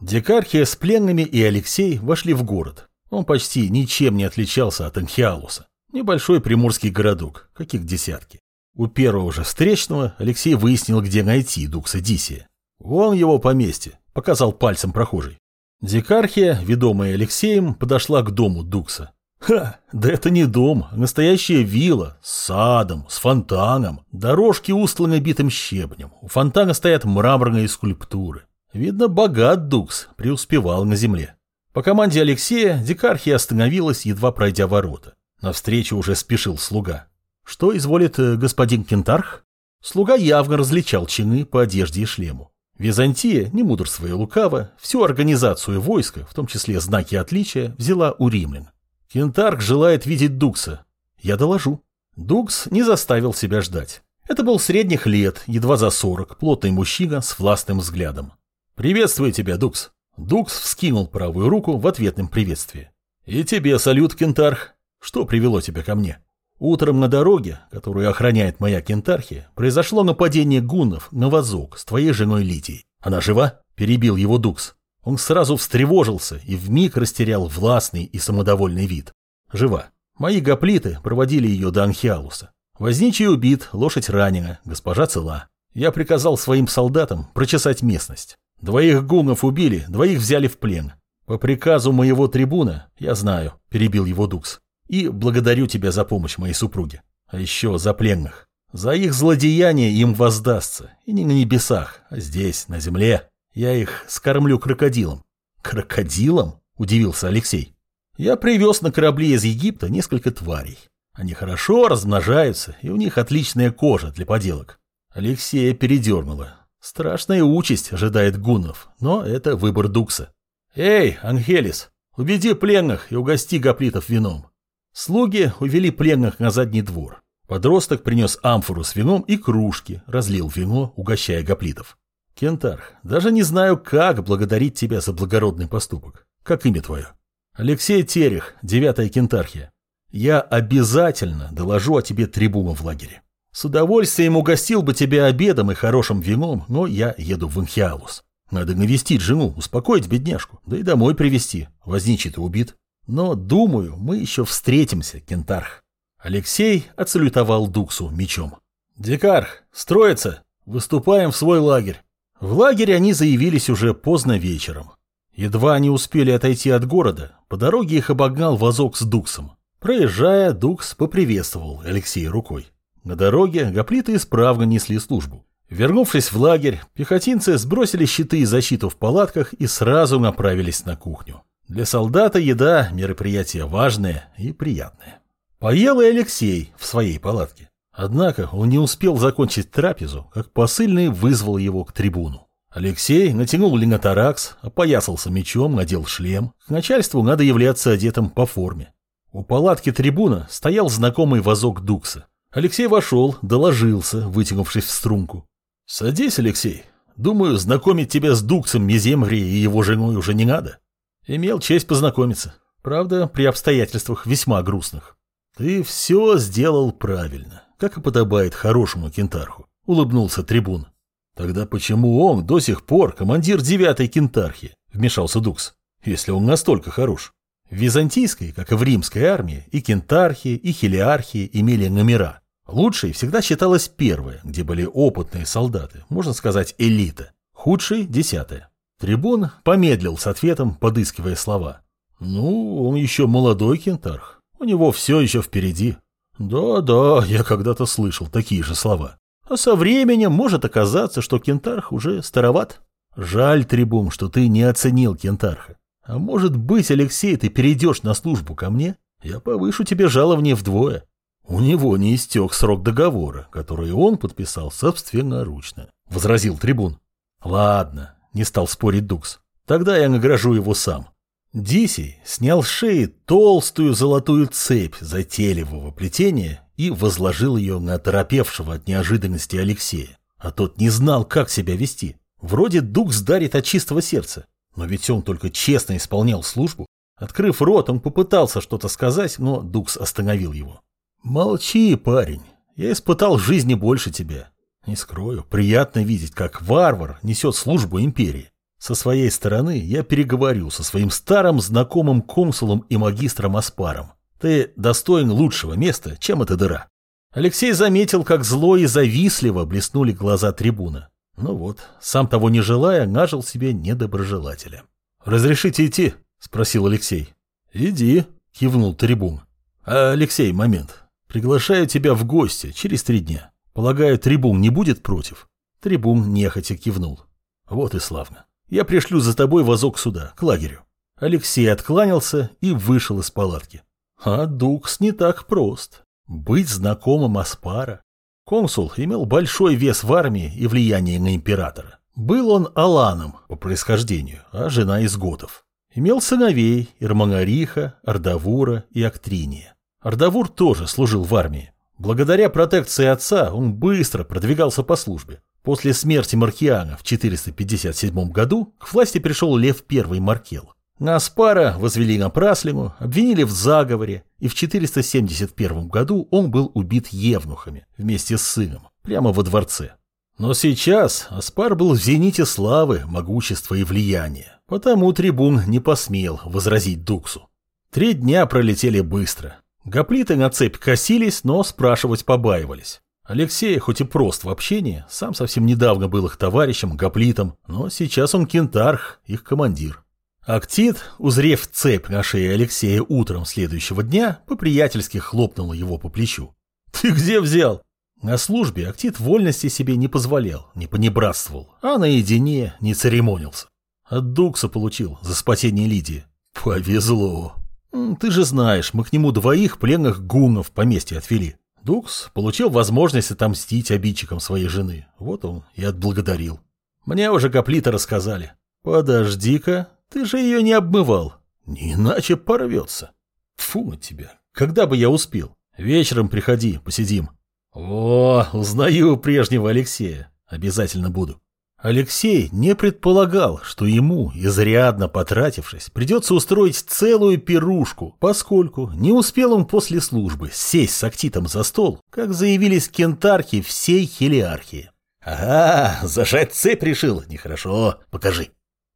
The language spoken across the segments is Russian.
Декархия с пленными и Алексей вошли в город. Он почти ничем не отличался от Анхиалуса. Небольшой приморский городок, каких десятки. У первого же встречного Алексей выяснил, где найти Дукса Дисия. «Вон его поместье», — показал пальцем прохожий. Дикархия, ведомая Алексеем, подошла к дому Дукса. Ха, да это не дом, а настоящая вилла, с садом, с фонтаном, дорожки устланы битым щебнем, у фонтана стоят мраморные скульптуры. Видно, богат Дукс, преуспевал на земле. По команде Алексея Дикархия остановилась, едва пройдя ворота. Навстречу уже спешил слуга. Что изволит э, господин Кентарх? Слуга явно различал чины по одежде и шлему. Византия, не мудрствуя лукаво, всю организацию войска, в том числе знаки отличия, взяла у римлян. Кентарх желает видеть Дукса. Я доложу. Дукс не заставил себя ждать. Это был средних лет, едва за сорок, плотный мужчина с властным взглядом. «Приветствую тебя, Дукс!» Дукс вскинул правую руку в ответном приветствии. «И тебе салют, Кентарх! Что привело тебя ко мне?» Утром на дороге, которую охраняет моя кентархия, произошло нападение гуннов на вазок с твоей женой Литией. Она жива? Перебил его Дукс. Он сразу встревожился и вмиг растерял властный и самодовольный вид. Жива. Мои гоплиты проводили ее до Анхиалуса. Возничий убит, лошадь ранена, госпожа цела. Я приказал своим солдатам прочесать местность. Двоих гуннов убили, двоих взяли в плен. По приказу моего трибуна, я знаю, перебил его Дукс. И благодарю тебя за помощь моей супруге. А еще за пленных. За их злодеяние им воздастся. И не на небесах, а здесь, на земле. Я их скормлю крокодилом. Крокодилом? Удивился Алексей. Я привез на корабле из Египта несколько тварей. Они хорошо размножаются, и у них отличная кожа для поделок. Алексея передернуло. Страшная участь ожидает гуннов, но это выбор Дукса. «Эй, Ангелис, убеди пленных и угости гоплитов вином. Слуги увели пленных на задний двор. Подросток принес амфору с вином и кружки, разлил вино, угощая гоплитов. «Кентарх, даже не знаю, как благодарить тебя за благородный поступок. Как имя твое?» «Алексей Терех, девятая кентархия. Я обязательно доложу о тебе трибуну в лагере. С удовольствием угостил бы тебя обедом и хорошим вином, но я еду в Инхиалус. Надо навестить жену, успокоить бедняжку, да и домой привести. Возничий-то убит. Но, думаю, мы еще встретимся, Кентарх. Алексей отсалютовал Дуксу мечом. Декарх, строится! Выступаем в свой лагерь. В лагерь они заявились уже поздно вечером. Едва они успели отойти от города, по дороге их обогнал вазок с Дуксом. Проезжая, Дукс поприветствовал Алексея рукой. На дороге гоплиты исправно несли службу. Вернувшись в лагерь, пехотинцы сбросили щиты и защиту в палатках и сразу направились на кухню. Для солдата еда – мероприятие важное и приятное. Поел и Алексей в своей палатке. Однако он не успел закончить трапезу, как посыльный вызвал его к трибуну. Алексей натянул линоторакс, опоясался мечом, надел шлем. К начальству надо являться одетым по форме. У палатки трибуна стоял знакомый вазок Дукса. Алексей вошел, доложился, вытянувшись в струнку. «Садись, Алексей. Думаю, знакомить тебя с Дуксом Мезември и его женой уже не надо. Имел честь познакомиться. Правда, при обстоятельствах весьма грустных. Ты все сделал правильно, как и подобает хорошему кентарху, улыбнулся трибун. Тогда почему он до сих пор командир девятой кентархи, вмешался Дукс, если он настолько хорош? В византийской, как и в римской армии, и кентархи, и хелиархи имели номера. Лучшей всегда считалась первая, где были опытные солдаты, можно сказать элита. Худшей – десятая. Трибун помедлил с ответом, подыскивая слова. «Ну, он еще молодой кентарх. У него все еще впереди». «Да-да, я когда-то слышал такие же слова. А со временем может оказаться, что кентарх уже староват. Жаль, Трибун, что ты не оценил кентарха. А может быть, Алексей, ты перейдешь на службу ко мне? Я повышу тебе жалование вдвое». У него не истек срок договора, который он подписал собственноручно, — возразил трибун. Ладно, не стал спорить Дукс. Тогда я награжу его сам. Дисей снял с шеи толстую золотую цепь затейливого плетения и возложил ее на торопевшего от неожиданности Алексея. А тот не знал, как себя вести. Вроде Дукс дарит от чистого сердца, но ведь он только честно исполнял службу. Открыв рот, он попытался что-то сказать, но Дукс остановил его. «Молчи, парень, я испытал жизни больше тебя. Не скрою, приятно видеть, как варвар несет службу империи. Со своей стороны я переговорю со своим старым знакомым консулом и магистром Аспаром. Ты достоин лучшего места, чем эта дыра. Алексей заметил, как зло и завистливо блеснули глаза трибуна. Ну вот, сам того не желая, нажил себе недоброжелателя. «Разрешите идти?» – спросил Алексей. «Иди», – кивнул трибун. «А, Алексей, момент. Приглашаю тебя в гости через три дня. Полагаю, трибун не будет против?» Трибун нехотя кивнул. «Вот и славно. Я пришлю за тобой вазок сюда, к лагерю». Алексей откланялся и вышел из палатки. А Дукс не так прост. Быть знакомым Аспара. Консул имел большой вес в армии и влияние на императора. Был он Аланом по происхождению, а жена из готов. Имел сыновей Ирманариха, Ардавура и Актриния. Ардавур тоже служил в армии. Благодаря протекции отца он быстро продвигался по службе. После смерти Маркиана в 457 году к власти пришел Лев I Маркел. Наспара возвели на Праслину, обвинили в заговоре, и в 471 году он был убит евнухами вместе с сыном, прямо во дворце. Но сейчас Аспар был в зените славы, могущества и влияния, потому трибун не посмел возразить Дуксу. Три дня пролетели быстро. Гоплиты на цепь косились, но спрашивать побаивались. Алексей, хоть и прост в общении, сам совсем недавно был их товарищем, гоплитом, но сейчас он кентарх, их командир. Актит, узрев цепь на шее Алексея утром следующего дня, по-приятельски хлопнула его по плечу. «Ты где взял?» На службе Актит вольности себе не позволял, не понебратствовал, а наедине не церемонился. От Дукса получил за спасение Лидии. Повезло. Ты же знаешь, мы к нему двоих пленных гуннов поместье отвели. Дукс получил возможность отомстить обидчикам своей жены. Вот он и отблагодарил. Мне уже гоплиты рассказали. Подожди-ка, ты же ее не обмывал. Не иначе порвется. Фу на тебя. Когда бы я успел? Вечером приходи, посидим. О, узнаю прежнего Алексея. Обязательно буду. Алексей не предполагал, что ему, изрядно потратившись, придется устроить целую пирушку, поскольку не успел он после службы сесть с актитом за стол, как заявились кентархи всей хелиархии. «Ага, зажать цепь решил, нехорошо, покажи».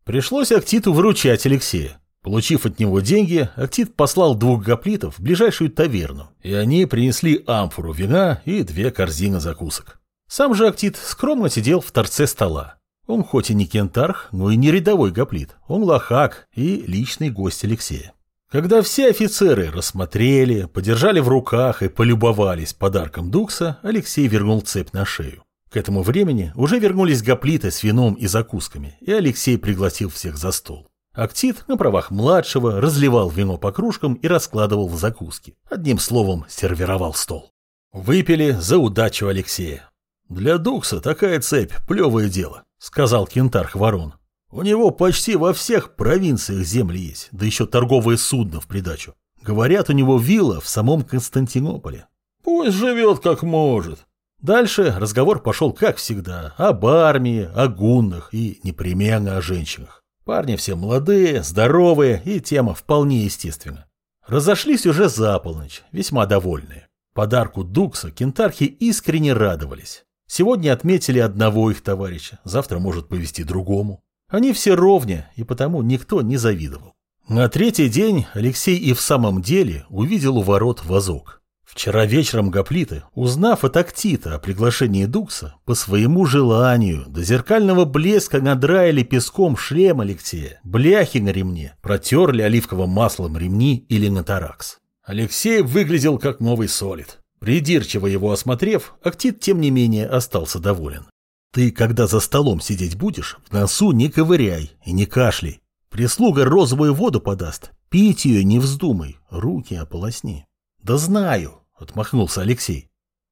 Пришлось Актиту выручать Алексея. Получив от него деньги, Актит послал двух гоплитов в ближайшую таверну, и они принесли амфору вина и две корзины закусок. Сам же Актит скромно сидел в торце стола. Он хоть и не кентарх, но и не рядовой гоплит, он лохак и личный гость Алексея. Когда все офицеры рассмотрели, подержали в руках и полюбовались подарком Дукса, Алексей вернул цепь на шею. К этому времени уже вернулись гоплиты с вином и закусками, и Алексей пригласил всех за стол. Актит на правах младшего разливал вино по кружкам и раскладывал в закуски. Одним словом, сервировал стол. Выпили за удачу Алексея. «Для Дукса такая цепь – плевое дело», – сказал кентарх Ворон. «У него почти во всех провинциях земли есть, да еще торговые судна в придачу. Говорят, у него вилла в самом Константинополе». «Пусть живет как может», Дальше разговор пошел, как всегда, об армии, о гуннах и непременно о женщинах. Парни все молодые, здоровые, и тема вполне естественна. Разошлись уже за полночь, весьма довольные. Подарку Дукса кентархи искренне радовались. Сегодня отметили одного их товарища, завтра может повести другому. Они все ровня, и потому никто не завидовал. На третий день Алексей и в самом деле увидел у ворот вазок. Вчера вечером гоплиты, узнав от Актита о приглашении Дукса, по своему желанию до зеркального блеска надраили песком шлем Алексея, бляхи на ремне, протерли оливковым маслом ремни или на таракс. Алексей выглядел как новый солид. Придирчиво его осмотрев, Актит, тем не менее, остался доволен. Ты, когда за столом сидеть будешь, в носу не ковыряй и не кашляй. Прислуга розовую воду подаст, пить ее не вздумай, руки ополосни. Да знаю, отмахнулся Алексей.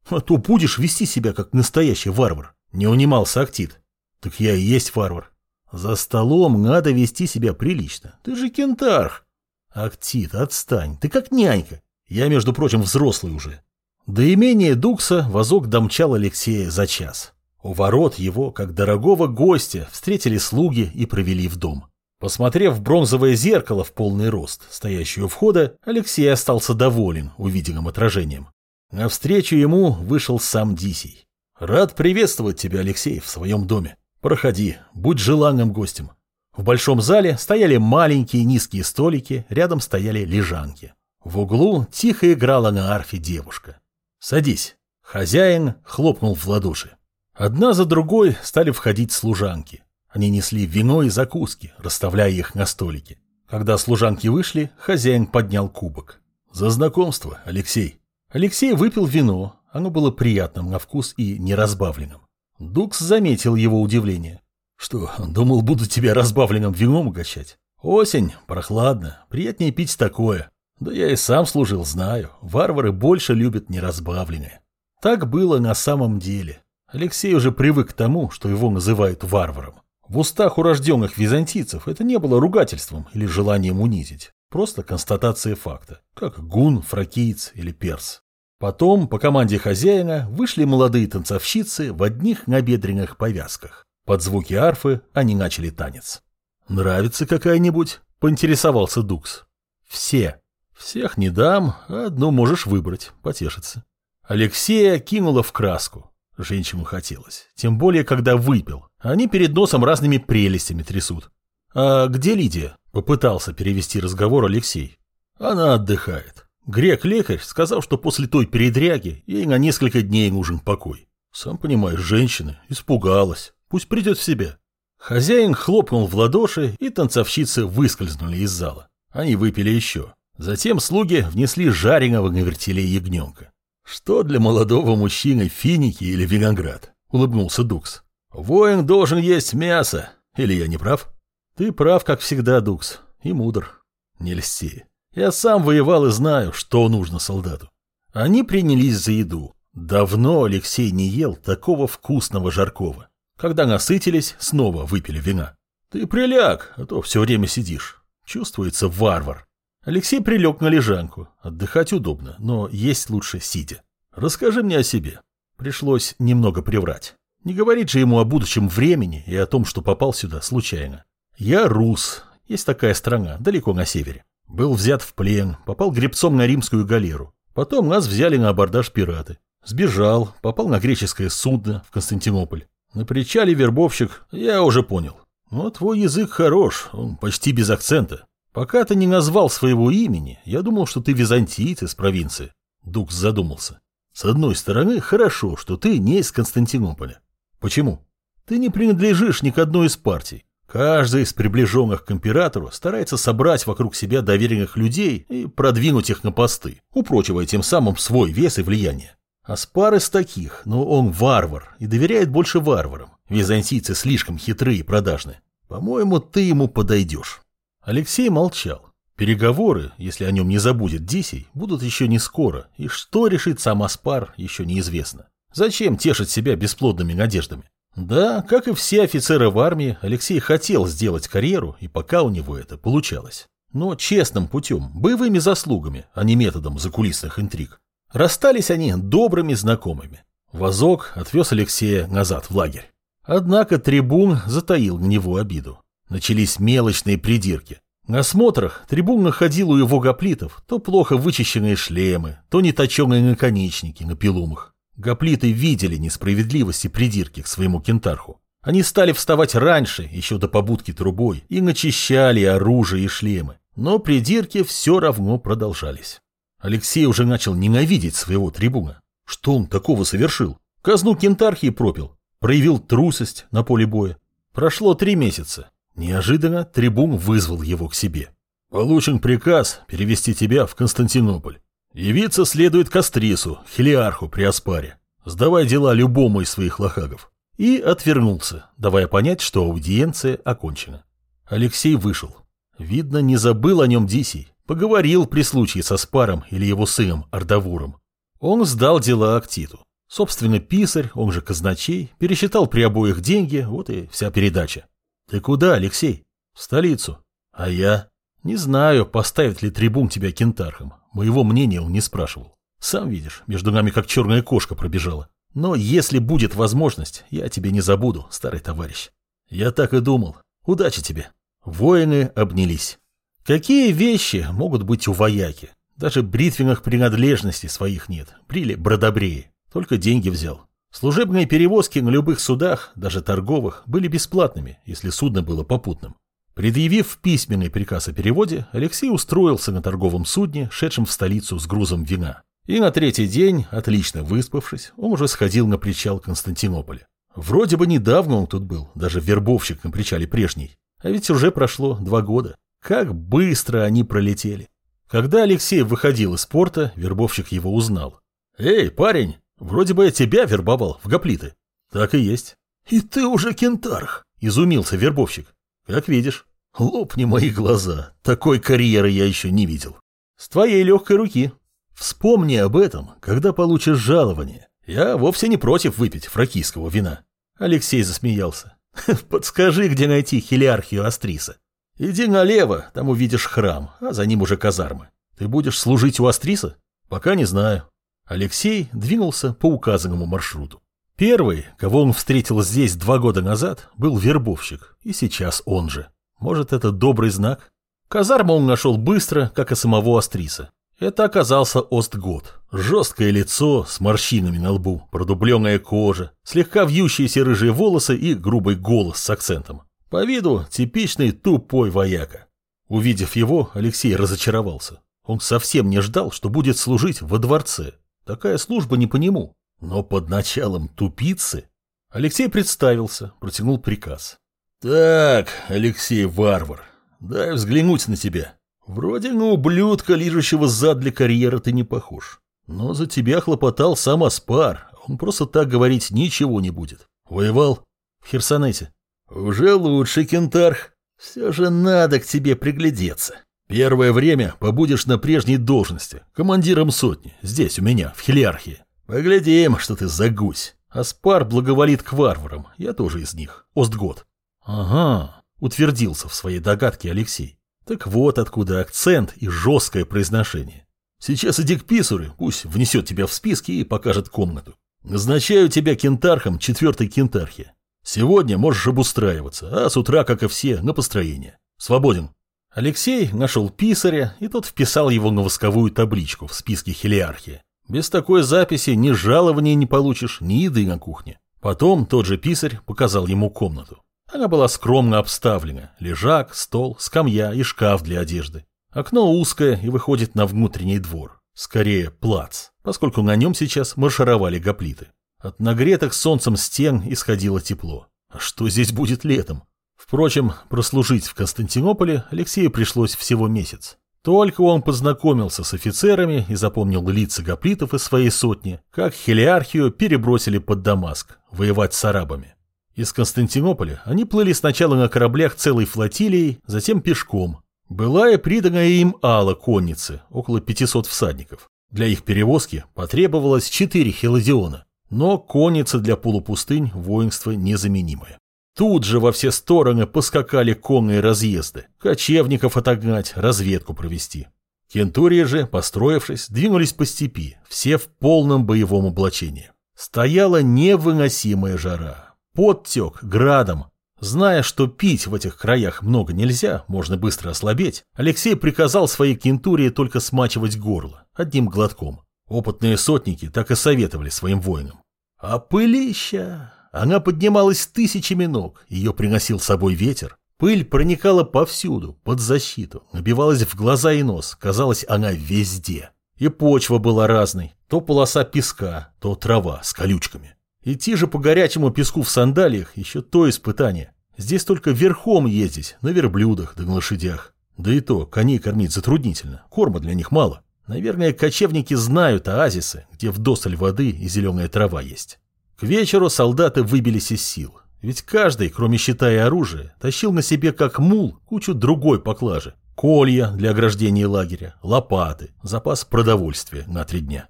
А то будешь вести себя как настоящий варвар. Не унимался Актит. Так я и есть варвар. За столом надо вести себя прилично. Ты же кентарх. Актит, отстань. Ты как нянька. Я, между прочим, взрослый уже. До имения Дукса возок домчал Алексея за час. У ворот его, как дорогого гостя, встретили слуги и провели в дом. Посмотрев в бронзовое зеркало в полный рост, стоящее у входа, Алексей остался доволен увиденным отражением. Навстречу ему вышел сам Дисий. «Рад приветствовать тебя, Алексей, в своем доме. Проходи, будь желанным гостем». В большом зале стояли маленькие низкие столики, рядом стояли лежанки. В углу тихо играла на арфе девушка. «Садись». Хозяин хлопнул в ладоши. Одна за другой стали входить служанки. Они несли вино и закуски, расставляя их на столике. Когда служанки вышли, хозяин поднял кубок. «За знакомство, Алексей». Алексей выпил вино, оно было приятным на вкус и неразбавленным. Дукс заметил его удивление. «Что, думал, буду тебя разбавленным вином угощать? Осень, прохладно, приятнее пить такое. Да я и сам служил, знаю, варвары больше любят неразбавленное». Так было на самом деле. Алексей уже привык к тому, что его называют варваром. В устах урожденных византийцев это не было ругательством или желанием унизить, просто констатация факта, как гун, фракиец или перс. Потом, по команде хозяина, вышли молодые танцовщицы в одних набедренных повязках. Под звуки арфы они начали танец. «Нравится какая-нибудь?» – поинтересовался Дукс. «Все. Всех не дам, одну можешь выбрать, потешиться». Алексея кинула в краску. Женщину хотелось. Тем более, когда выпил. Они перед носом разными прелестями трясут. «А где Лидия?» – попытался перевести разговор Алексей. «Она отдыхает. Грек-лекарь сказал, что после той передряги ей на несколько дней нужен покой. Сам понимаешь, женщина испугалась. Пусть придет в себя». Хозяин хлопнул в ладоши, и танцовщицы выскользнули из зала. Они выпили еще. Затем слуги внесли жареного на вертеле ягненка. «Что для молодого мужчины финики или виноград?» — улыбнулся Дукс. «Воин должен есть мясо. Или я не прав?» «Ты прав, как всегда, Дукс. И мудр. Не льсти. Я сам воевал и знаю, что нужно солдату». Они принялись за еду. Давно Алексей не ел такого вкусного жаркого. Когда насытились, снова выпили вина. «Ты приляг, а то все время сидишь. Чувствуется варвар». Алексей прилег на лежанку. Отдыхать удобно, но есть лучше сидя. «Расскажи мне о себе». Пришлось немного приврать. Не говорить же ему о будущем времени и о том, что попал сюда случайно. Я рус. Есть такая страна, далеко на севере. Был взят в плен, попал гребцом на римскую галеру. Потом нас взяли на абордаж пираты. Сбежал, попал на греческое судно в Константинополь. На причале вербовщик, я уже понял. Но твой язык хорош, он почти без акцента. Пока ты не назвал своего имени, я думал, что ты византиец из провинции. Дукс задумался. С одной стороны, хорошо, что ты не из Константинополя. Почему? Ты не принадлежишь ни к одной из партий. Каждый из приближенных к императору старается собрать вокруг себя доверенных людей и продвинуть их на посты, упрочивая тем самым свой вес и влияние. Аспар из таких, но он варвар и доверяет больше варварам. Византийцы слишком хитрые и продажны. По-моему, ты ему подойдешь. Алексей молчал. Переговоры, если о нем не забудет Дисей, будут еще не скоро, и что решит сам Аспар, еще неизвестно. Зачем тешить себя бесплодными надеждами? Да, как и все офицеры в армии, Алексей хотел сделать карьеру, и пока у него это получалось. Но честным путем, боевыми заслугами, а не методом закулисных интриг. Расстались они добрыми знакомыми. Вазок отвез Алексея назад в лагерь. Однако трибун затаил него обиду. Начались мелочные придирки. На смотрах трибун находил у его гоплитов то плохо вычищенные шлемы, то неточеные наконечники на пилумах. Гоплиты видели несправедливость и придирки к своему кентарху. Они стали вставать раньше, еще до побудки трубой, и начищали оружие и шлемы. Но придирки все равно продолжались. Алексей уже начал ненавидеть своего трибуна. Что он такого совершил? Казну кентархии пропил, проявил трусость на поле боя. Прошло три месяца. Неожиданно трибун вызвал его к себе. Получен приказ перевести тебя в Константинополь. Явиться следует к Астрису, Хелиарху при Аспаре. Сдавай дела любому из своих лохагов. И отвернулся, давая понять, что аудиенция окончена. Алексей вышел. Видно, не забыл о нем Дисий. Поговорил при случае со Спаром или его сыном Ардавуром. Он сдал дела Актиту. Собственно, писарь, он же казначей, пересчитал при обоих деньги, вот и вся передача. Ты куда, Алексей? В столицу. А я? Не знаю, поставит ли трибун тебя кентархом. Моего мнения он не спрашивал. Сам видишь, между нами как черная кошка пробежала. Но если будет возможность, я тебе не забуду, старый товарищ. Я так и думал. Удачи тебе. Воины обнялись. Какие вещи могут быть у вояки? Даже бритвенных принадлежностей своих нет. Брили бродобреи. Только деньги взял. Служебные перевозки на любых судах, даже торговых, были бесплатными, если судно было попутным. Предъявив письменный приказ о переводе, Алексей устроился на торговом судне, шедшем в столицу с грузом вина. И на третий день, отлично выспавшись, он уже сходил на причал Константинополя. Вроде бы недавно он тут был, даже вербовщик на причале прежний. А ведь уже прошло два года. Как быстро они пролетели. Когда Алексей выходил из порта, вербовщик его узнал. «Эй, парень, вроде бы я тебя вербовал в гоплиты». «Так и есть». «И ты уже кентарх», — изумился вербовщик. «Как видишь». «Лопни мои глаза, такой карьеры я еще не видел». «С твоей легкой руки». «Вспомни об этом, когда получишь жалование. Я вовсе не против выпить фракийского вина». Алексей засмеялся. «Подскажи, где найти хилиархию Астриса». Иди налево, там увидишь храм, а за ним уже казармы. Ты будешь служить у Астриса? Пока не знаю. Алексей двинулся по указанному маршруту. Первый, кого он встретил здесь два года назад, был вербовщик, и сейчас он же. Может, это добрый знак? Казарму он нашел быстро, как и самого Астриса. Это оказался Остгот. Жесткое лицо с морщинами на лбу, продубленная кожа, слегка вьющиеся рыжие волосы и грубый голос с акцентом. По виду типичный тупой вояка. Увидев его, Алексей разочаровался. Он совсем не ждал, что будет служить во дворце. Такая служба не по нему. Но под началом тупицы... Алексей представился, протянул приказ. «Так, Алексей Варвар, дай взглянуть на тебя. Вроде на ублюдка, лижущего зад для карьеры, ты не похож. Но за тебя хлопотал сам Аспар, он просто так говорить ничего не будет. Воевал в Херсонете. «Уже лучше, кентарх. Все же надо к тебе приглядеться. Первое время побудешь на прежней должности, командиром сотни, здесь у меня, в Хелиархии. Поглядим, что ты за гусь. Аспар благоволит к варварам, я тоже из них, Остгот». «Ага», — утвердился в своей догадке Алексей. «Так вот откуда акцент и жесткое произношение. Сейчас иди к писарю, пусть внесет тебя в списки и покажет комнату. Назначаю тебя кентархом четвертой кентархи. Сегодня можешь обустраиваться, а с утра, как и все, на построение. Свободен. Алексей нашел писаря, и тот вписал его на восковую табличку в списке хелиархии. Без такой записи ни жалования не получишь, ни еды на кухне. Потом тот же писарь показал ему комнату. Она была скромно обставлена. Лежак, стол, скамья и шкаф для одежды. Окно узкое и выходит на внутренний двор. Скорее, плац, поскольку на нем сейчас маршировали гоплиты. От нагретых солнцем стен исходило тепло. А что здесь будет летом? Впрочем, прослужить в Константинополе Алексею пришлось всего месяц. Только он познакомился с офицерами и запомнил лица гоплитов из своей сотни, как Хелиархию перебросили под Дамаск, воевать с арабами. Из Константинополя они плыли сначала на кораблях целой флотилией, затем пешком. Была и приданная им ала конницы, около 500 всадников. Для их перевозки потребовалось 4 хелодиона. Но конница для полупустынь воинство незаменимое. Тут же во все стороны поскакали конные разъезды, кочевников отогнать, разведку провести. Кентурии же, построившись, двинулись по степи, все в полном боевом облачении. Стояла невыносимая жара. Подтек градом. Зная, что пить в этих краях много нельзя, можно быстро ослабеть, Алексей приказал своей кентурии только смачивать горло, одним глотком. Опытные сотники так и советовали своим воинам. А пылища! Она поднималась тысячами ног, ее приносил с собой ветер. Пыль проникала повсюду, под защиту, набивалась в глаза и нос, казалось, она везде. И почва была разной, то полоса песка, то трава с колючками. Идти же по горячему песку в сандалиях еще то испытание. Здесь только верхом ездить, на верблюдах да на лошадях. Да и то, коней кормить затруднительно, корма для них мало. Наверное, кочевники знают оазисы, где вдосталь воды и зеленая трава есть. К вечеру солдаты выбились из сил. Ведь каждый, кроме щита и оружия, тащил на себе как мул кучу другой поклажи. Колья для ограждения лагеря, лопаты, запас продовольствия на три дня.